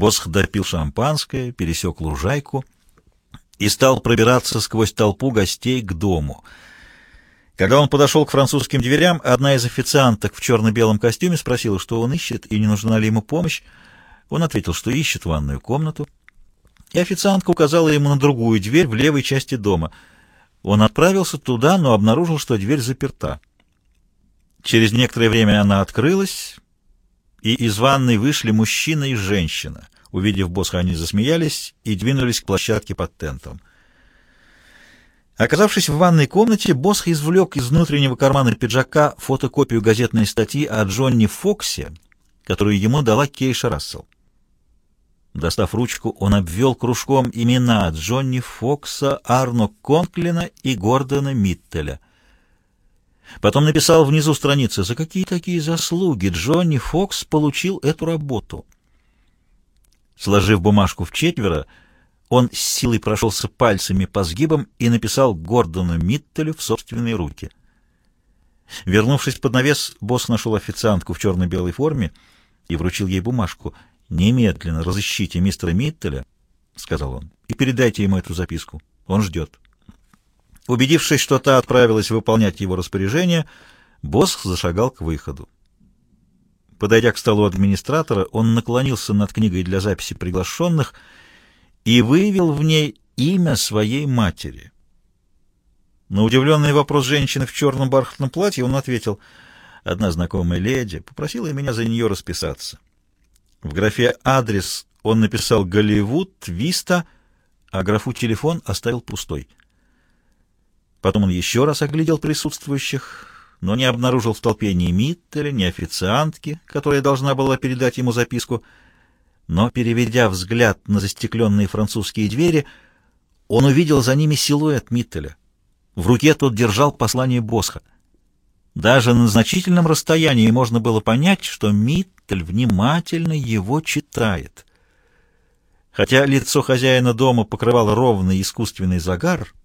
Босх допил шампанское, пересек лужайку и стал пробираться сквозь толпу гостей к дому. Когда он подошел к французским дверям, одна из официанток в черно-белом костюме спросила, что он ищет и не нужна ли ему помощь. Он ответил, что ищет ванную комнату, и официантка указала ему на другую дверь в левой части дома. Он отправился туда, но обнаружил, что дверь заперта. Через некоторое время она открылась, и из ванной вышли мужчина и женщина. Увидев босса, они засмеялись и двинулись к площадке под тентом. Оказавшись в ванной комнате, Босх извлек из внутреннего кармана пиджака фотокопию газетной статьи о Джонни Фоксе, которую ему дала Кейша Рассел. Достав ручку, он обвел кружком имена Джонни Фокса, Арно Конклина и Гордона Миттеля — Потом написал внизу страницы, за какие такие заслуги Джонни Фокс получил эту работу. Сложив бумажку в четверо, он с силой прошелся пальцами по сгибам и написал Гордону Миттелю в собственные руки. Вернувшись под навес, босс нашел официантку в черно-белой форме и вручил ей бумажку. «Немедленно разыщите мистера Миттеля», — сказал он, — «и передайте ему эту записку. Он ждет». Убедившись, что та отправилась выполнять его распоряжение, босс зашагал к выходу. Подойдя к столу администратора, он наклонился над книгой для записи приглашенных и выявил в ней имя своей матери. На удивленный вопрос женщины в черном бархатном платье он ответил, «Одна знакомая леди попросила меня за нее расписаться». В графе «Адрес» он написал «Голливуд», «Виста», а графу «Телефон» оставил пустой. Потом он еще раз оглядел присутствующих, но не обнаружил в толпе ни Миттеля, ни официантки, которая должна была передать ему записку. Но, переведя взгляд на застекленные французские двери, он увидел за ними силуэт Миттеля. В руке тот держал послание Босха. Даже на значительном расстоянии можно было понять, что Миттель внимательно его читает. Хотя лицо хозяина дома покрывал ровный искусственный загар —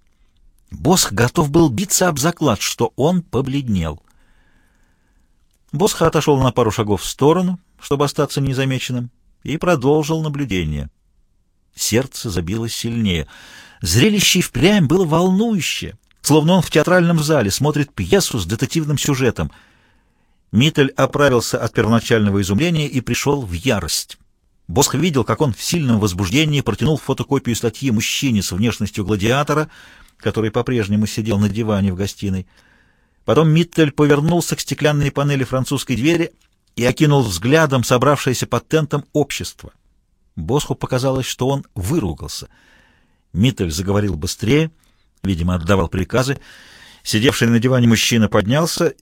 Босх готов был биться об заклад, что он побледнел. Босх отошел на пару шагов в сторону, чтобы остаться незамеченным, и продолжил наблюдение. Сердце забилось сильнее. Зрелище впрямь было волнующее, словно он в театральном зале смотрит пьесу с детективным сюжетом. Миттель оправился от первоначального изумления и пришел в ярость. Босх видел, как он в сильном возбуждении протянул фотокопию статьи мужчине с внешностью гладиатора — который по-прежнему сидел на диване в гостиной. Потом Миттель повернулся к стеклянной панели французской двери и окинул взглядом собравшееся под тентом общество. Босху показалось, что он выругался. Миттель заговорил быстрее, видимо, отдавал приказы. Сидевший на диване мужчина поднялся,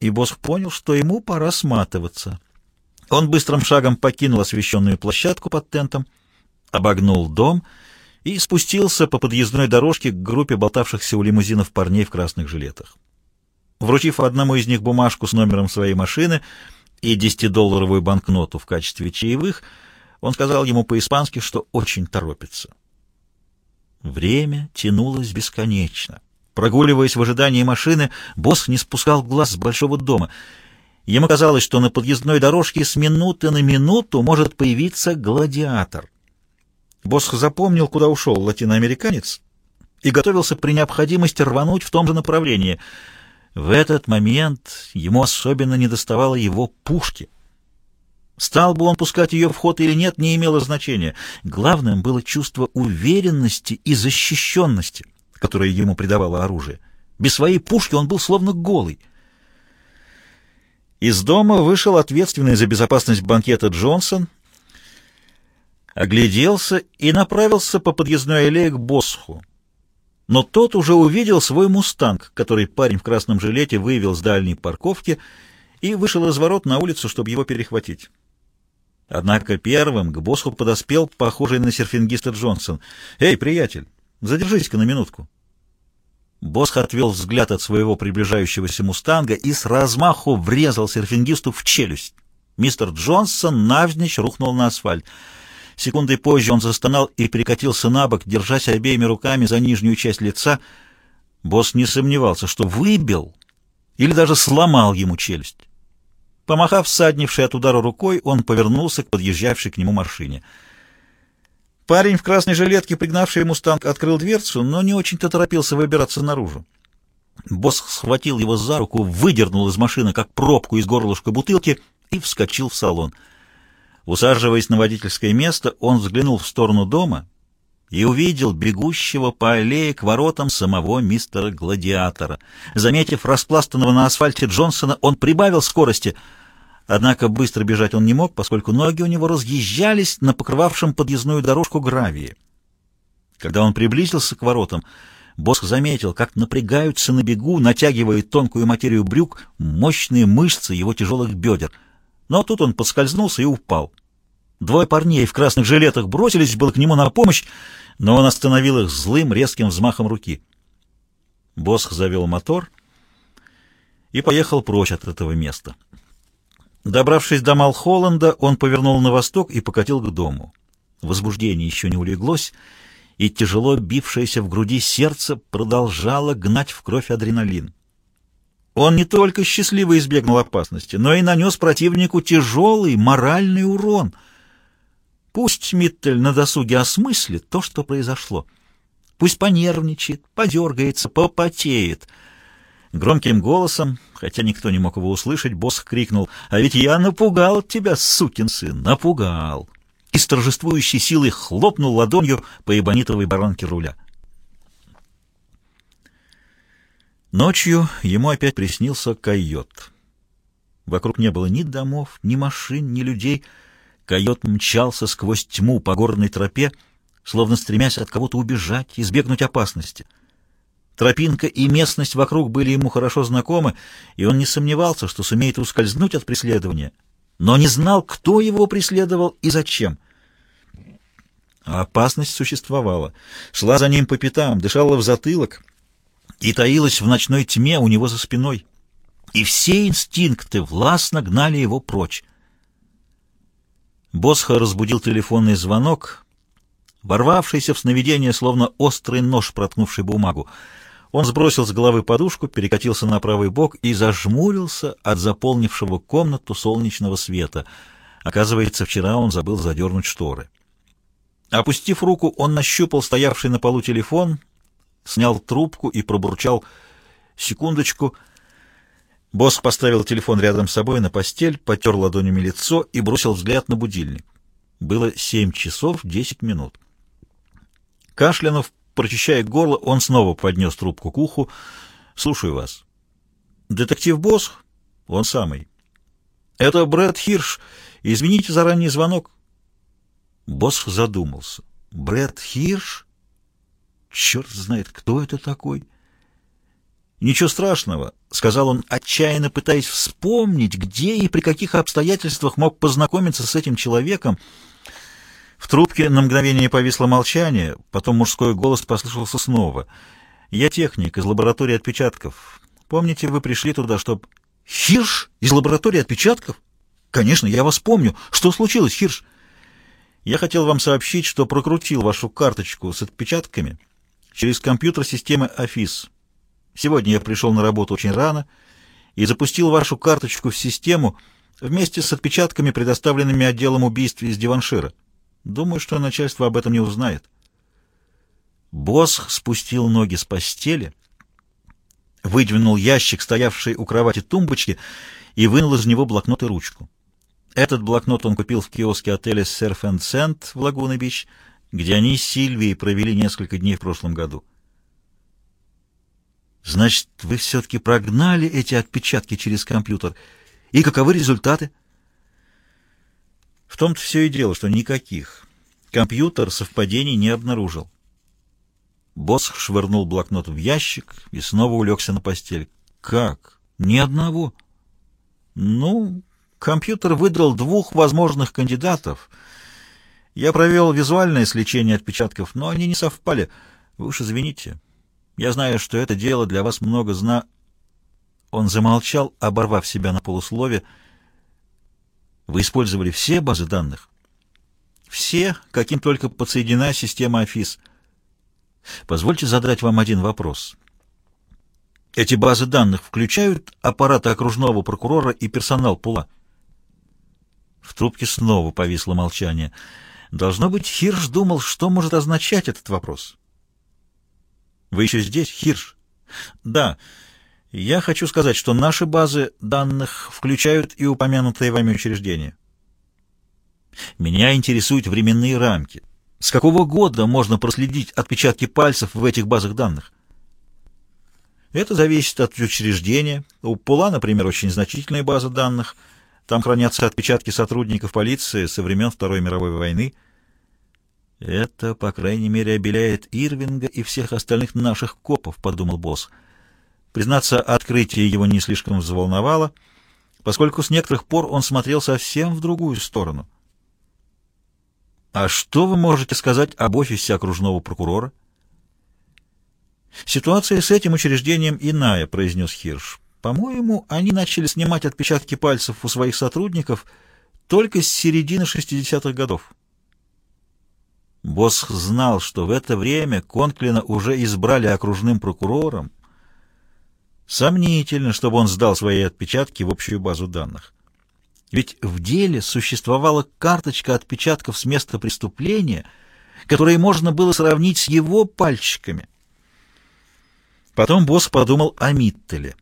и Босх понял, что ему пора сматываться. Он быстрым шагом покинул освещенную площадку под тентом, обогнул дом — и спустился по подъездной дорожке к группе болтавшихся у лимузинов парней в красных жилетах. Вручив одному из них бумажку с номером своей машины и десятидолларовую банкноту в качестве чаевых, он сказал ему по-испански, что очень торопится. Время тянулось бесконечно. Прогуливаясь в ожидании машины, босс не спускал глаз с большого дома. Ему казалось, что на подъездной дорожке с минуты на минуту может появиться гладиатор. Босх запомнил, куда ушел латиноамериканец, и готовился при необходимости рвануть в том же направлении. В этот момент ему особенно недоставало его пушки. Стал бы он пускать ее в ход или нет, не имело значения. Главным было чувство уверенности и защищенности, которое ему придавало оружие. Без своей пушки он был словно голый. Из дома вышел ответственный за безопасность банкета Джонсон — огляделся и направился по подъездной аллее к Босху. Но тот уже увидел свой «Мустанг», который парень в красном жилете вывел с дальней парковки и вышел из ворот на улицу, чтобы его перехватить. Однако первым к Босху подоспел похожий на серфингиста Джонсон. «Эй, приятель, задержись-ка на минутку». Босх отвел взгляд от своего приближающегося «Мустанга» и с размаху врезал серфингисту в челюсть. Мистер Джонсон навзничь рухнул на асфальт. Секундой позже он застонал и перекатился на бок, держась обеими руками за нижнюю часть лица. Босс не сомневался, что выбил или даже сломал ему челюсть. Помахав всаднившей от удара рукой, он повернулся к подъезжавшей к нему машине — Парень в красной жилетке, пригнавший мустанг, открыл дверцу, но не очень-то торопился выбираться наружу. Босс схватил его за руку, выдернул из машины, как пробку из горлышка бутылки, и вскочил в салон. Усаживаясь на водительское место, он взглянул в сторону дома и увидел бегущего по аллее к воротам самого мистера Гладиатора. Заметив распластанного на асфальте Джонсона, он прибавил скорости, однако быстро бежать он не мог, поскольку ноги у него разъезжались на покрывавшем подъездную дорожку гравии. Когда он приблизился к воротам, Босх заметил, как напрягаются на бегу, натягивая тонкую материю брюк, мощные мышцы его тяжелых бедер. Но тут он подскользнулся и упал. Двое парней в красных жилетах бросились было к нему на помощь, но он остановил их злым, резким взмахом руки. Босх завел мотор и поехал прочь от этого места. Добравшись до Малхолланда, он повернул на восток и покатил к дому. Возбуждение еще не улеглось, и тяжело бившееся в груди сердце продолжало гнать в кровь адреналин. Он не только счастливо избегнул опасности, но и нанес противнику тяжелый моральный урон. Пусть Миттель на досуге осмыслит то, что произошло. Пусть понервничает, подергается, попотеет. Громким голосом, хотя никто не мог его услышать, босс крикнул, «А ведь я напугал тебя, сукин сын, напугал!» и с торжествующей силой хлопнул ладонью по эбонитовой баранке руля. Ночью ему опять приснился койот. Вокруг не было ни домов, ни машин, ни людей. Койот мчался сквозь тьму по горной тропе, словно стремясь от кого-то убежать, избегнуть опасности. Тропинка и местность вокруг были ему хорошо знакомы, и он не сомневался, что сумеет ускользнуть от преследования — но не знал, кто его преследовал и зачем. А опасность существовала. Шла за ним по пятам, дышала в затылок и таилась в ночной тьме у него за спиной. И все инстинкты властно гнали его прочь. Босха разбудил телефонный звонок, ворвавшийся в сновидение, словно острый нож, проткнувший бумагу. Он сбросил с головы подушку, перекатился на правый бок и зажмурился от заполнившего комнату солнечного света. Оказывается, вчера он забыл задернуть шторы. Опустив руку, он нащупал стоявший на полу телефон, снял трубку и пробурчал «Секундочку». Босс поставил телефон рядом с собой на постель, потер ладонями лицо и бросил взгляд на будильник. Было семь часов десять минут. Кашлянув Прочищая горло, он снова поднес трубку к уху. «Слушаю вас». «Детектив Босс?» «Он самый». «Это Брэд Хирш. Извините за ранний звонок». Босс задумался. «Брэд Хирш? Черт знает, кто это такой?» «Ничего страшного», — сказал он, отчаянно пытаясь вспомнить, где и при каких обстоятельствах мог познакомиться с этим человеком, — в трубке на мгновение повисло молчание, потом мужской голос послышался снова. «Я техник из лаборатории отпечатков. Помните, вы пришли туда, чтобы...» «Хирш? Из лаборатории отпечатков?» «Конечно, я вас помню. Что случилось, Хирш?» «Я хотел вам сообщить, что прокрутил вашу карточку с отпечатками через компьютер системы Office. Сегодня я пришел на работу очень рано и запустил вашу карточку в систему вместе с отпечатками, предоставленными отделом убийств из Диваншира. Думаю, что начальство об этом не узнает. Босх спустил ноги с постели, выдвинул ящик, стоявший у кровати тумбочки, и вынул из него блокнот и ручку. Этот блокнот он купил в киоске отеля «Серф энд Сент» в Лагуна-Бич, где они с Сильвией провели несколько дней в прошлом году. «Значит, вы все-таки прогнали эти отпечатки через компьютер. И каковы результаты?» В том-то все и дело, что никаких. Компьютер совпадений не обнаружил. Босс швырнул блокнот в ящик и снова улегся на постель. Как? Ни одного? Ну, компьютер выдрал двух возможных кандидатов. Я провел визуальное сличение отпечатков, но они не совпали. Вы уж извините. Я знаю, что это дело для вас много зна... Он замолчал, оборвав себя на полуслове, — вы использовали все базы данных? Все, каким только подсоединена система АФИС. Позвольте задать вам один вопрос. Эти базы данных включают аппараты окружного прокурора и персонал ПУЛА? В трубке снова повисло молчание. Должно быть, Хирш думал, что может означать этот вопрос. «Вы еще здесь, Хирш?» «Да. Я хочу сказать, что наши базы данных включают и упомянутые вами учреждения. Меня интересуют временные рамки. С какого года можно проследить отпечатки пальцев в этих базах данных?» Это зависит от учреждения. У ПУЛА, например, очень значительная база данных. Там хранятся отпечатки сотрудников полиции со времен Второй мировой войны. Это, по крайней мере, обеляет Ирвинга и всех остальных наших копов, подумал босс. Признаться, открытие его не слишком взволновало, поскольку с некоторых пор он смотрел совсем в другую сторону. «А что вы можете сказать об офисе окружного прокурора?» «Ситуация с этим учреждением иная», — произнес Хирш. «По-моему, они начали снимать отпечатки пальцев у своих сотрудников только с середины 60-х годов». Босс знал, что в это время Конклина уже избрали окружным прокурором. Сомнительно, чтобы он сдал свои отпечатки в общую базу данных. Ведь в деле существовала карточка отпечатков с места преступления, которые можно было сравнить с его пальчиками. Потом босс подумал о Миттеле.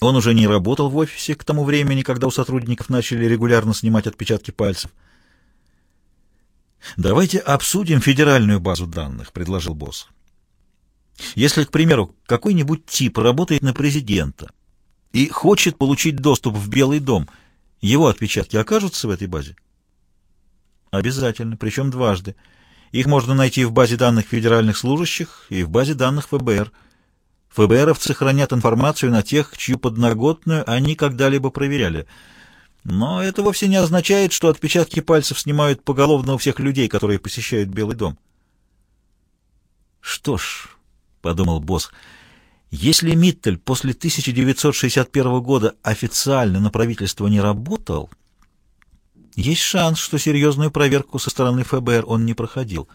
Он уже не работал в офисе к тому времени, когда у сотрудников начали регулярно снимать отпечатки пальцев. «Давайте обсудим федеральную базу данных», — предложил босс. «Если, к примеру, какой-нибудь тип работает на президента и хочет получить доступ в Белый дом, его отпечатки окажутся в этой базе?» «Обязательно, причем дважды. Их можно найти в базе данных федеральных служащих и в базе данных ФБР». ФБРовцы хранят информацию на тех, чью подноготную они когда-либо проверяли. Но это вовсе не означает, что отпечатки пальцев снимают поголовно у всех людей, которые посещают Белый дом. «Что ж», — подумал босс, — «если Миттель после 1961 года официально на правительство не работал, есть шанс, что серьезную проверку со стороны ФБР он не проходил».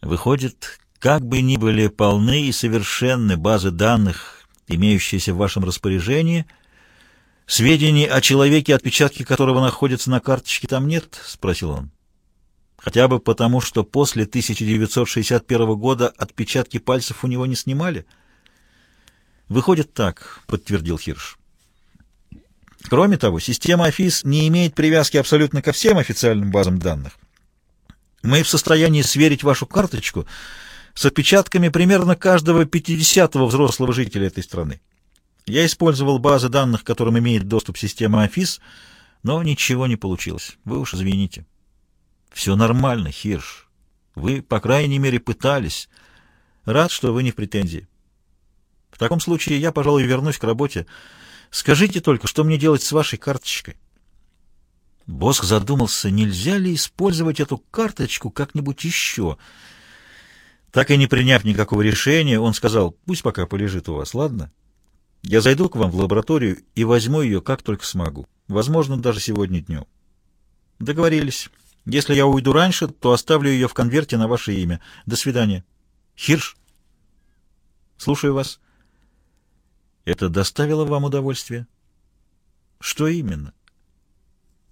Выходит, как бы ни были полны и совершенны базы данных, имеющиеся в вашем распоряжении, сведений о человеке, отпечатки которого находятся на карточке, там нет? — спросил он. Хотя бы потому, что после 1961 года отпечатки пальцев у него не снимали? Выходит так, — подтвердил Хирш. Кроме того, система АФИС не имеет привязки абсолютно ко всем официальным базам данных. Мы в состоянии сверить вашу карточку — с отпечатками примерно каждого 50-го взрослого жителя этой страны. Я использовал базы данных, к которым имеет доступ система АФИС, но ничего не получилось. Вы уж извините. Все нормально, Хирш. Вы, по крайней мере, пытались. Рад, что вы не в претензии. В таком случае я, пожалуй, вернусь к работе. Скажите только, что мне делать с вашей карточкой? Босх задумался, нельзя ли использовать эту карточку как-нибудь еще — так и не приняв никакого решения, он сказал, пусть пока полежит у вас, ладно? Я зайду к вам в лабораторию и возьму ее как только смогу. Возможно, даже сегодня днем. Договорились. Если я уйду раньше, то оставлю ее в конверте на ваше имя. До свидания. Хирш? Слушаю вас. Это доставило вам удовольствие? Что именно?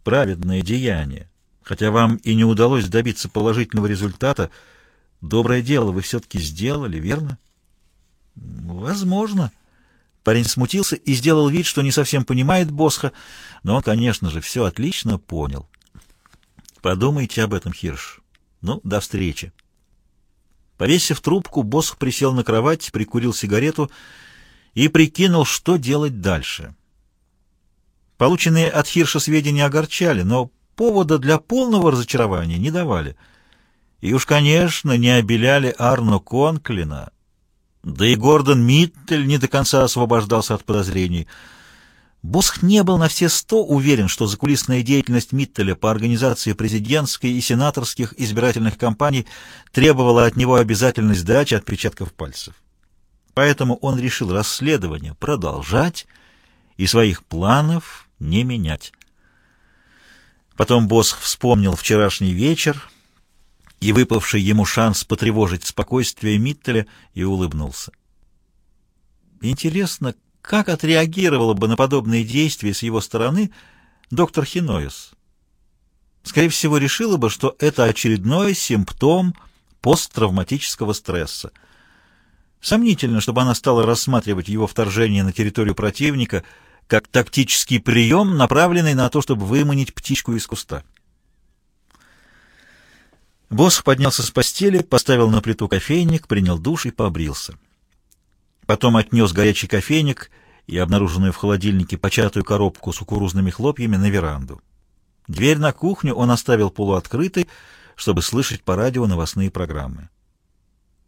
Праведное деяние. Хотя вам и не удалось добиться положительного результата, — Доброе дело вы все-таки сделали, верно? Возможно. Парень смутился и сделал вид, что не совсем понимает Босха, но он, конечно же, все отлично понял. Подумайте об этом, Хирш. Ну, до встречи. Повесив трубку, Босх присел на кровать, прикурил сигарету и прикинул, что делать дальше. Полученные от Хирша сведения огорчали, но повода для полного разочарования не давали — и уж, конечно, не обеляли Арно Конклина. Да и Гордон Миттель не до конца освобождался от подозрений. Босх не был на все сто уверен, что закулисная деятельность Миттеля по организации президентской и сенаторских избирательных кампаний требовала от него обязательной сдачи отпечатков пальцев. Поэтому он решил расследование продолжать и своих планов не менять. Потом Босх вспомнил вчерашний вечер, и выпавший ему шанс потревожить спокойствие Миттеля, и улыбнулся. Интересно, как отреагировала бы на подобные действия с его стороны доктор Хиноис? скорее всего, решила бы, что это очередной симптом посттравматического стресса. Сомнительно, чтобы она стала рассматривать его вторжение на территорию противника как тактический прием, направленный на то, чтобы выманить птичку из куста. Босх поднялся с постели, поставил на плиту кофейник, принял душ и побрился. Потом отнес горячий кофейник и обнаруженную в холодильнике початую коробку с кукурузными хлопьями на веранду. Дверь на кухню он оставил полуоткрытой, чтобы слышать по радио новостные программы.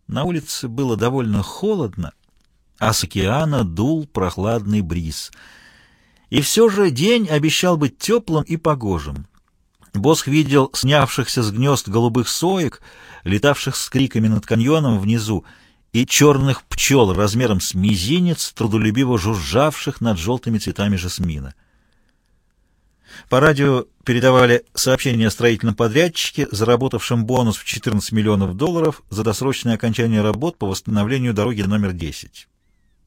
На улице было довольно холодно, а с океана дул прохладный бриз. И все же день обещал быть теплым и погожим. Босх видел снявшихся с гнезд голубых соек, летавших с криками над каньоном внизу, и черных пчел размером с мизинец, трудолюбиво жужжавших над желтыми цветами жасмина. По радио передавали сообщение о строительном подрядчике, заработавшем бонус в 14 миллионов долларов за досрочное окончание работ по восстановлению дороги номер 10.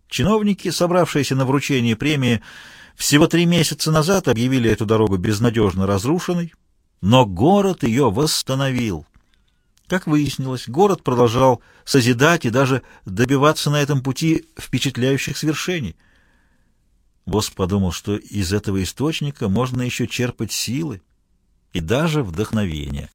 Чиновники, собравшиеся на вручение премии, всего три месяца назад объявили эту дорогу безнадежно разрушенной, но город ее восстановил. Как выяснилось, город продолжал созидать и даже добиваться на этом пути впечатляющих свершений. Босс подумал, что из этого источника можно еще черпать силы и даже вдохновение.